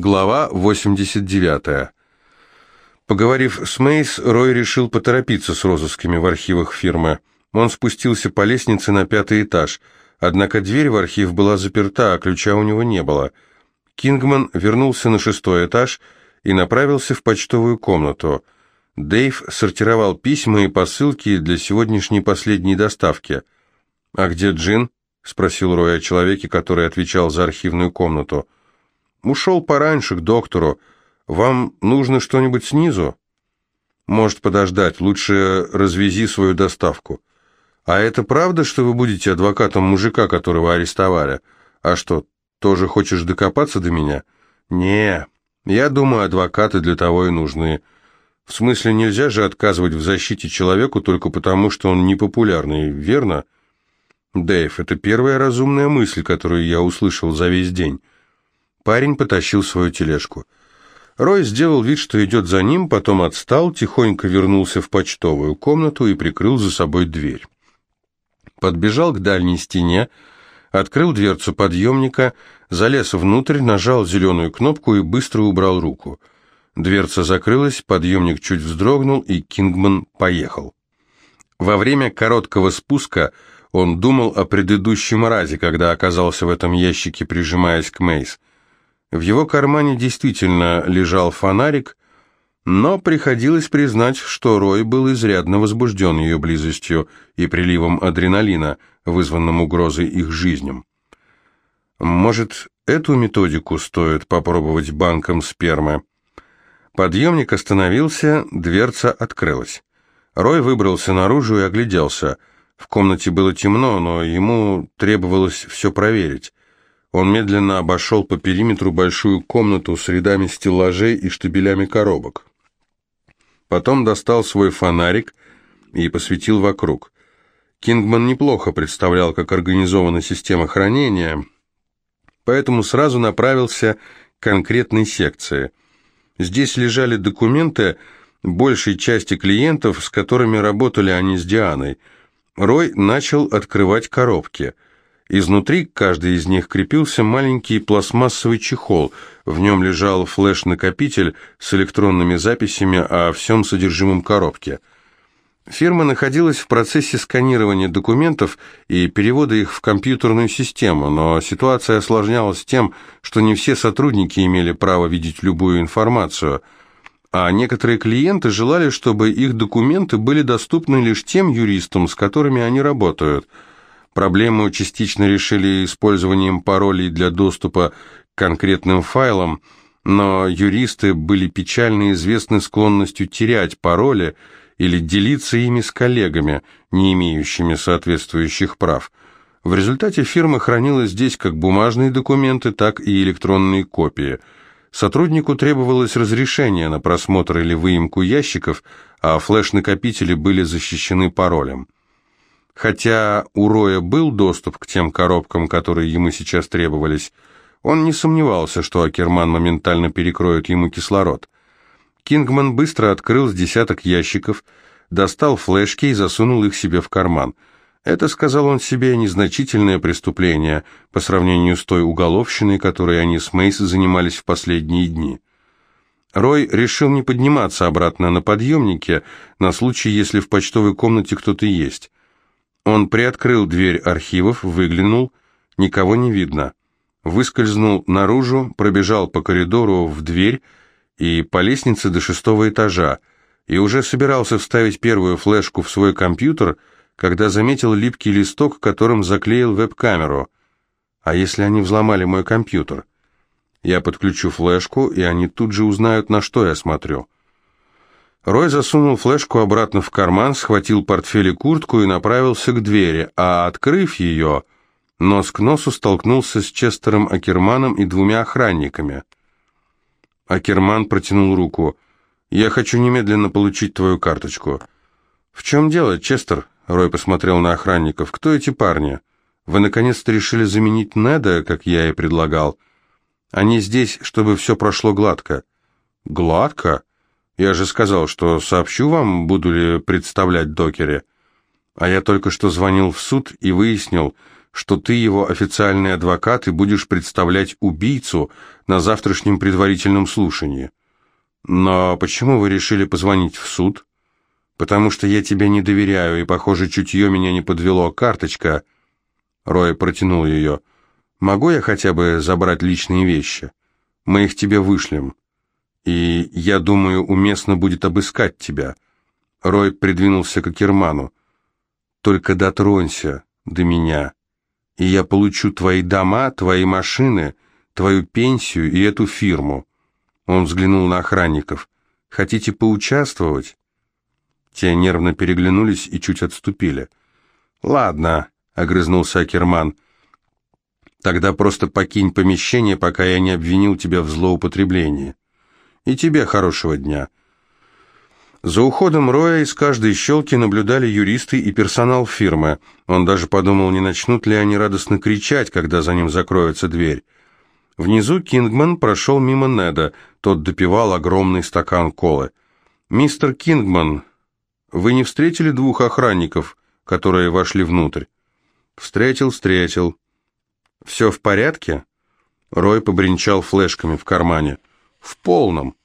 Глава 89. Поговорив с Мейс, Рой решил поторопиться с розысками в архивах фирмы. Он спустился по лестнице на пятый этаж, однако дверь в архив была заперта, а ключа у него не было. Кингман вернулся на шестой этаж и направился в почтовую комнату. Дэйв сортировал письма и посылки для сегодняшней последней доставки. «А где Джин?» — спросил Рой о человеке, который отвечал за архивную комнату. Ушел пораньше к доктору. Вам нужно что-нибудь снизу? Может подождать, лучше развези свою доставку. А это правда, что вы будете адвокатом мужика, которого арестовали? А что, тоже хочешь докопаться до меня? Не, я думаю, адвокаты для того и нужны. В смысле, нельзя же отказывать в защите человеку только потому, что он непопулярный, верно? Дэйв, это первая разумная мысль, которую я услышал за весь день. Парень потащил свою тележку. Рой сделал вид, что идет за ним, потом отстал, тихонько вернулся в почтовую комнату и прикрыл за собой дверь. Подбежал к дальней стене, открыл дверцу подъемника, залез внутрь, нажал зеленую кнопку и быстро убрал руку. Дверца закрылась, подъемник чуть вздрогнул, и Кингман поехал. Во время короткого спуска он думал о предыдущем разе, когда оказался в этом ящике, прижимаясь к Мейс. В его кармане действительно лежал фонарик, но приходилось признать, что Рой был изрядно возбужден ее близостью и приливом адреналина, вызванным угрозой их жизням. Может, эту методику стоит попробовать банком спермы? Подъемник остановился, дверца открылась. Рой выбрался наружу и огляделся. В комнате было темно, но ему требовалось все проверить. Он медленно обошел по периметру большую комнату с рядами стеллажей и штабелями коробок. Потом достал свой фонарик и посветил вокруг. Кингман неплохо представлял, как организована система хранения, поэтому сразу направился к конкретной секции. Здесь лежали документы большей части клиентов, с которыми работали они с Дианой. Рой начал открывать коробки – Изнутри каждый из них крепился маленький пластмассовый чехол. В нем лежал флеш-накопитель с электронными записями о всем содержимом коробки. Фирма находилась в процессе сканирования документов и перевода их в компьютерную систему, но ситуация осложнялась тем, что не все сотрудники имели право видеть любую информацию, а некоторые клиенты желали, чтобы их документы были доступны лишь тем юристам, с которыми они работают – Проблему частично решили использованием паролей для доступа к конкретным файлам, но юристы были печально известны склонностью терять пароли или делиться ими с коллегами, не имеющими соответствующих прав. В результате фирма хранила здесь как бумажные документы, так и электронные копии. Сотруднику требовалось разрешение на просмотр или выемку ящиков, а флеш-накопители были защищены паролем. Хотя у Роя был доступ к тем коробкам, которые ему сейчас требовались, он не сомневался, что Акерман моментально перекроет ему кислород. Кингман быстро открыл с десяток ящиков, достал флешки и засунул их себе в карман. Это, сказал он себе, незначительное преступление по сравнению с той уголовщиной, которой они с Мейс занимались в последние дни. Рой решил не подниматься обратно на подъемнике на случай, если в почтовой комнате кто-то есть. Он приоткрыл дверь архивов, выглянул, никого не видно. Выскользнул наружу, пробежал по коридору в дверь и по лестнице до шестого этажа, и уже собирался вставить первую флешку в свой компьютер, когда заметил липкий листок, которым заклеил веб-камеру. А если они взломали мой компьютер? Я подключу флешку, и они тут же узнают, на что я смотрю. Рой засунул флешку обратно в карман, схватил портфель и куртку и направился к двери, а, открыв ее, нос к носу столкнулся с Честером Акерманом и двумя охранниками. Акерман протянул руку. «Я хочу немедленно получить твою карточку». «В чем дело, Честер?» Рой посмотрел на охранников. «Кто эти парни? Вы наконец-то решили заменить Неда, как я и предлагал? Они здесь, чтобы все прошло гладко». «Гладко?» Я же сказал, что сообщу вам, буду ли представлять докере. А я только что звонил в суд и выяснил, что ты его официальный адвокат и будешь представлять убийцу на завтрашнем предварительном слушании. Но почему вы решили позвонить в суд? Потому что я тебе не доверяю, и, похоже, чутье меня не подвело. Карточка. Рой протянул ее. Могу я хотя бы забрать личные вещи? Мы их тебе вышлем. И, я думаю, уместно будет обыскать тебя. Рой придвинулся к Акерману. Только дотронься до меня, и я получу твои дома, твои машины, твою пенсию и эту фирму. Он взглянул на охранников. Хотите поучаствовать? Те нервно переглянулись и чуть отступили. Ладно, огрызнулся Акерман. Тогда просто покинь помещение, пока я не обвинил тебя в злоупотреблении. И тебе хорошего дня. За уходом Роя из каждой щелки наблюдали юристы и персонал фирмы. Он даже подумал, не начнут ли они радостно кричать, когда за ним закроется дверь. Внизу Кингман прошел мимо Неда, тот допивал огромный стакан колы. «Мистер Кингман, вы не встретили двух охранников, которые вошли внутрь?» «Встретил, встретил». «Все в порядке?» Рой побренчал флешками в кармане. «В полном.